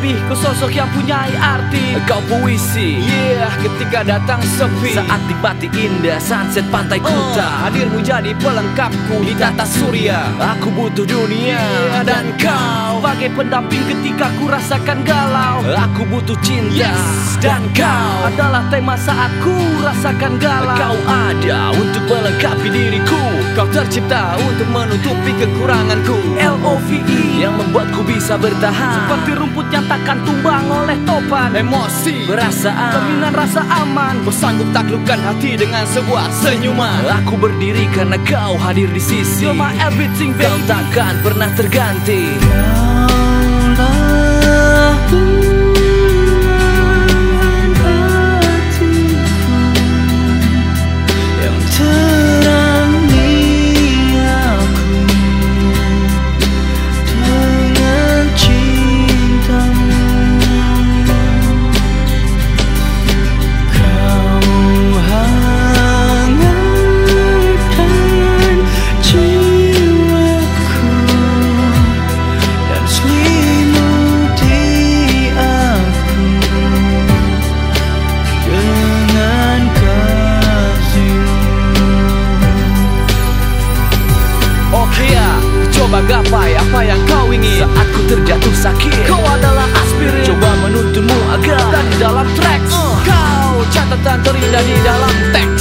lebih Kau sosok yang punya arti. Kau puisi Yeah, ketika datang sepi. Saat nikmati indah sunset pantai Oh, kuta. Hadirmu jadi pelengkapku di tata surya. Aku butuh dunia. Yeah, dan kau Bagai pendamping ketika ku rasakan galau. Aku butuh cinta. Yes, Dan kau adalah tema saat ku rasakan galau. Kau tercipta untuk menutupi kekuranganku. L-O-V-E Yang membuatku bisa bertahan. Seperti rumput yang takkan tumbang oleh topan. Emosi Perasaan Cerminan rasa aman. Kau sanggup taklukkan hati dengan sebuah senyuman. Aku berdiri karena kau hadir di sisi. You're my everything Kau baby. takkan pernah terganti apa yang kau ingin? Saat ku terjatuh sakit. Kau adalah aspirin. Coba menuntunmu agar Dan di dalam tracks. Kau catatan terindah di dalam teks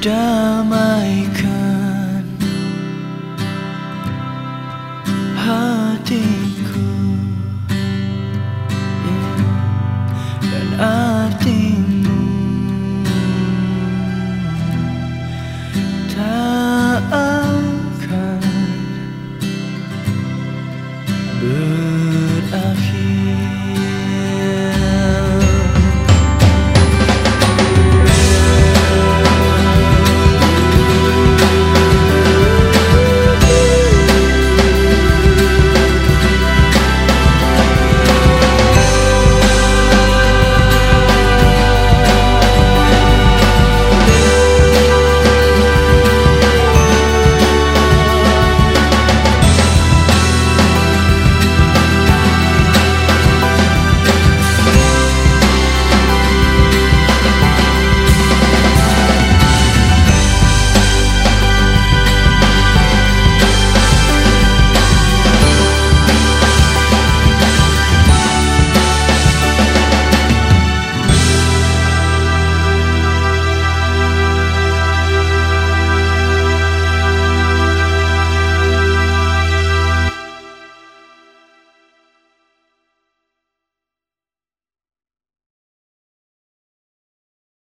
damaikan